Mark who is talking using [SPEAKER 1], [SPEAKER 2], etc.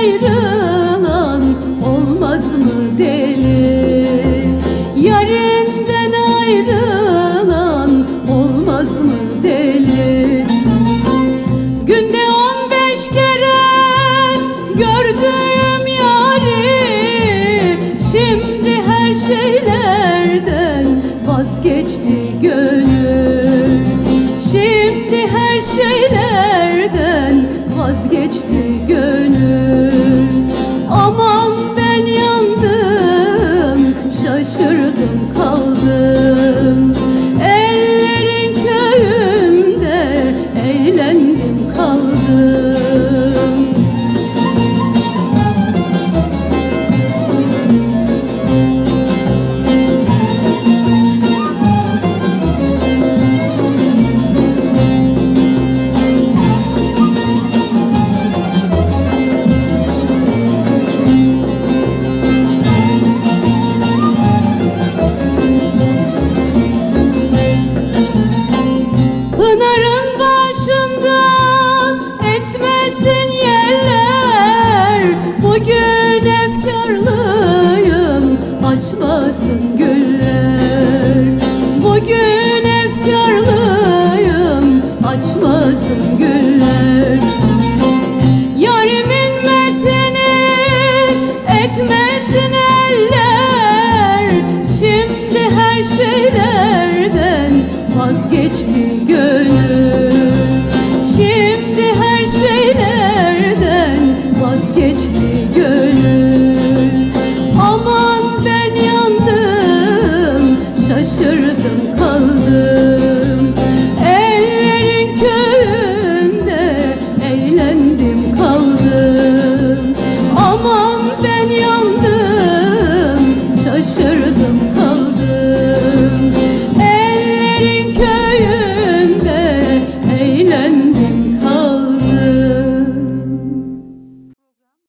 [SPEAKER 1] ayrılan olmaz mı deli? Yarinden ayrılan olmaz mı deli? Günde on beş kere gördüğüm yari Şimdi her şeylerden vazgeçti gönül. Şimdi her şeylerden vazgeçti gönül. Şaşırdım kaldım Efkarlıyım açmasın güller. Yarimin metini etmesin eller. Şimdi her şeylerden vazgeçti